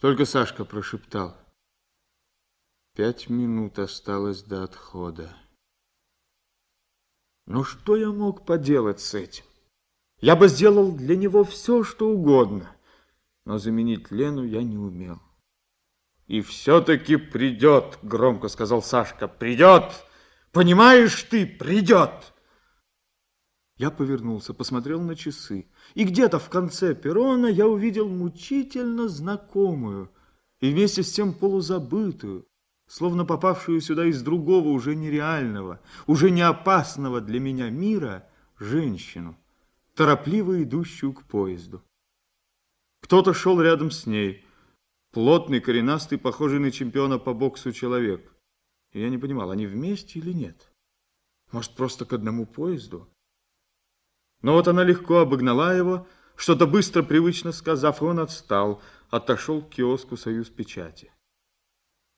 Только Сашка прошептал. Пять минут осталось до отхода. Ну что я мог поделать с этим? Я бы сделал для него все, что угодно, но заменить Лену я не умел. И все-таки придет, громко сказал Сашка, придет! Понимаешь ты, придет! Я повернулся, посмотрел на часы, и где-то в конце перрона я увидел мучительно знакомую и вместе с тем полузабытую, словно попавшую сюда из другого, уже нереального, уже не опасного для меня мира, женщину, торопливо идущую к поезду. Кто-то шел рядом с ней, плотный, коренастый, похожий на чемпиона по боксу человек. И я не понимал, они вместе или нет? Может, просто к одному поезду? Но вот она легко обогнала его, что-то быстро, привычно сказав, он отстал, отошел к киоску «Союз печати».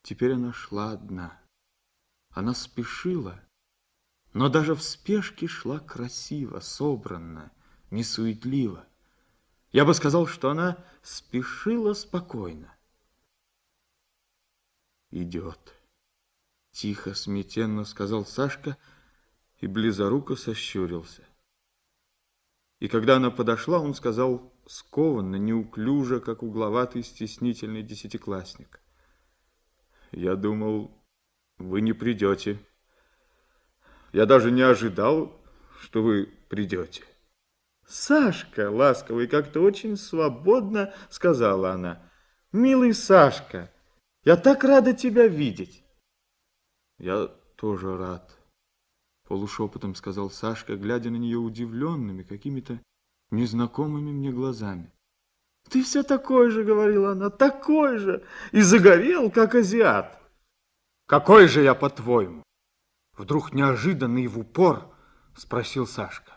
Теперь она шла одна. Она спешила, но даже в спешке шла красиво, собранно, несуетливо. Я бы сказал, что она спешила спокойно. «Идет», — тихо, смятенно сказал Сашка и близоруко сощурился. И когда она подошла, он сказал скованно, неуклюже, как угловатый, стеснительный десятиклассник. Я думал, вы не придете. Я даже не ожидал, что вы придете. Сашка, ласково и как-то очень свободно сказала она. Милый Сашка, я так рада тебя видеть. Я тоже рад полушепотом сказал Сашка, глядя на нее удивленными, какими-то незнакомыми мне глазами. Ты все такой же, говорила она, такой же, и загорел, как азиат. Какой же я, по-твоему? Вдруг неожиданно и в упор спросил Сашка.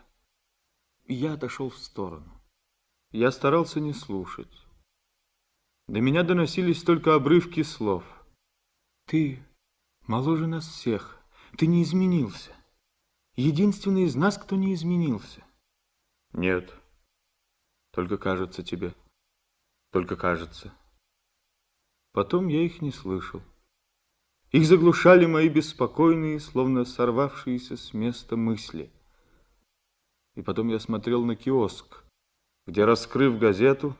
И я отошел в сторону. Я старался не слушать. До меня доносились только обрывки слов. Ты моложе нас всех, ты не изменился единственный из нас, кто не изменился. Нет, только кажется тебе, только кажется. Потом я их не слышал. Их заглушали мои беспокойные, словно сорвавшиеся с места мысли. И потом я смотрел на киоск, где, раскрыв газету,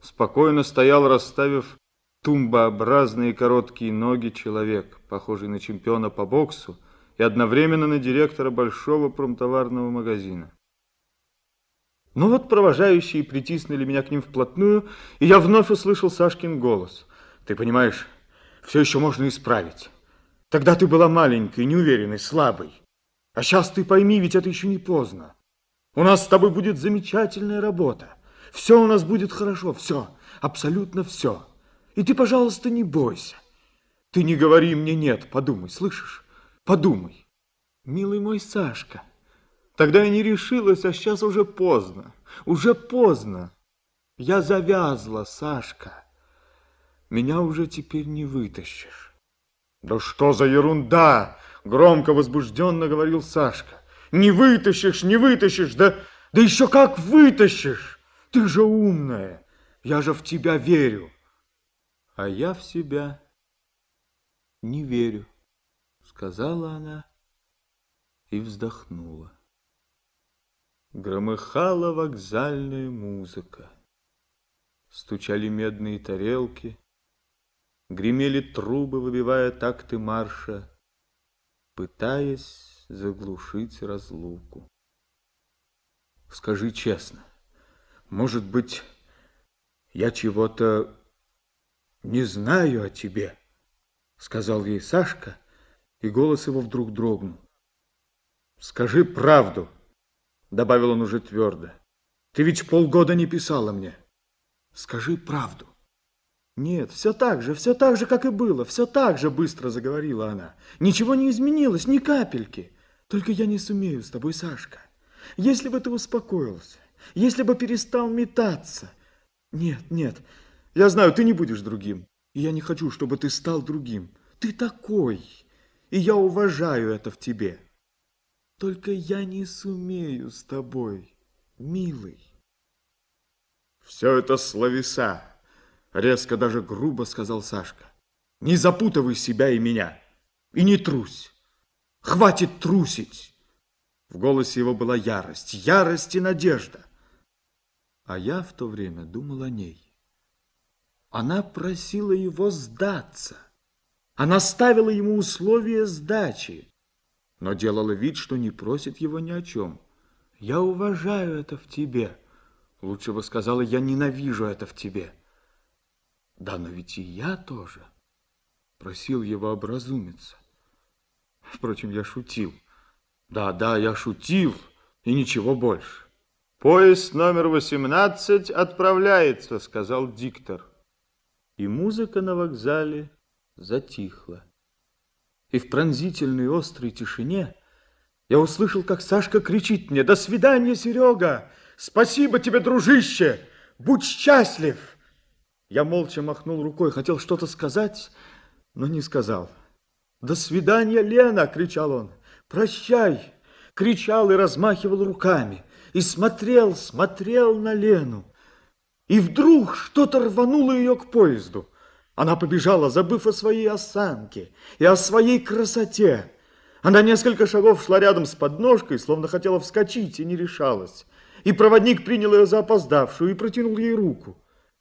спокойно стоял, расставив тумбообразные короткие ноги человек, похожий на чемпиона по боксу, и одновременно на директора большого промтоварного магазина. Ну вот провожающие притиснули меня к ним вплотную, и я вновь услышал Сашкин голос. Ты понимаешь, все еще можно исправить. Тогда ты была маленькой, неуверенной, слабой. А сейчас ты пойми, ведь это еще не поздно. У нас с тобой будет замечательная работа. Все у нас будет хорошо, все, абсолютно все. И ты, пожалуйста, не бойся. Ты не говори мне нет, подумай, слышишь? Подумай, милый мой Сашка, тогда я не решилась, а сейчас уже поздно, уже поздно. Я завязла, Сашка. Меня уже теперь не вытащишь. Да что за ерунда, громко возбужденно говорил Сашка. Не вытащишь, не вытащишь, да, да еще как вытащишь. Ты же умная, я же в тебя верю. А я в себя не верю сказала она и вздохнула. Громыхала вокзальная музыка. Стучали медные тарелки, Гремели трубы, выбивая такты марша, Пытаясь заглушить разлуку. Скажи честно, может быть, я чего-то не знаю о тебе, Сказал ей Сашка, и голос его вдруг дрогнул. «Скажи правду», — добавил он уже твердо. «Ты ведь полгода не писала мне. Скажи правду». «Нет, все так же, все так же, как и было, все так же», — быстро заговорила она. «Ничего не изменилось, ни капельки. Только я не сумею с тобой, Сашка. Если бы ты успокоился, если бы перестал метаться. Нет, нет, я знаю, ты не будешь другим, и я не хочу, чтобы ты стал другим. Ты такой, и я уважаю это в тебе. Только я не сумею с тобой, милый. Все это словеса, Резко, даже грубо сказал Сашка. Не запутывай себя и меня. И не трусь. Хватит трусить. В голосе его была ярость, ярость и надежда. А я в то время думал о ней. Она просила его сдаться. Она ставила ему условия сдачи, но делала вид, что не просит его ни о чем. Я уважаю это в тебе. Лучше бы сказала, я ненавижу это в тебе. Да, но ведь и я тоже просил его образумиться. Впрочем, я шутил. Да, да, я шутил, и ничего больше. Поезд номер 18 отправляется, сказал диктор. И музыка на вокзале затихла. И в пронзительной острой тишине я услышал, как Сашка кричит мне «До свидания, Серега! Спасибо тебе, дружище! Будь счастлив!» Я молча махнул рукой, хотел что-то сказать, но не сказал. «До свидания, Лена!» — кричал он. «Прощай!» — кричал и размахивал руками. И смотрел, смотрел на Лену. И вдруг что-то рвануло ее к поезду. Она побежала, забыв о своей осанке и о своей красоте. Она несколько шагов шла рядом с подножкой, словно хотела вскочить и не решалась. И проводник принял ее за опоздавшую и протянул ей руку.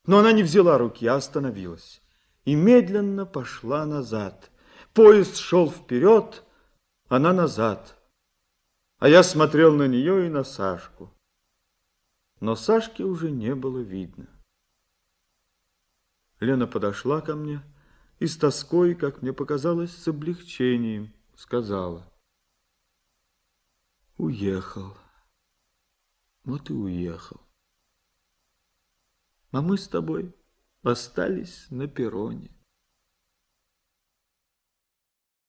Но она не взяла руки, а остановилась. И медленно пошла назад. Поезд шел вперед, она назад. А я смотрел на нее и на Сашку. Но Сашки уже не было видно. Лена подошла ко мне и с тоской, как мне показалось, с облегчением сказала. Уехал. Вот и уехал. А мы с тобой остались на перроне.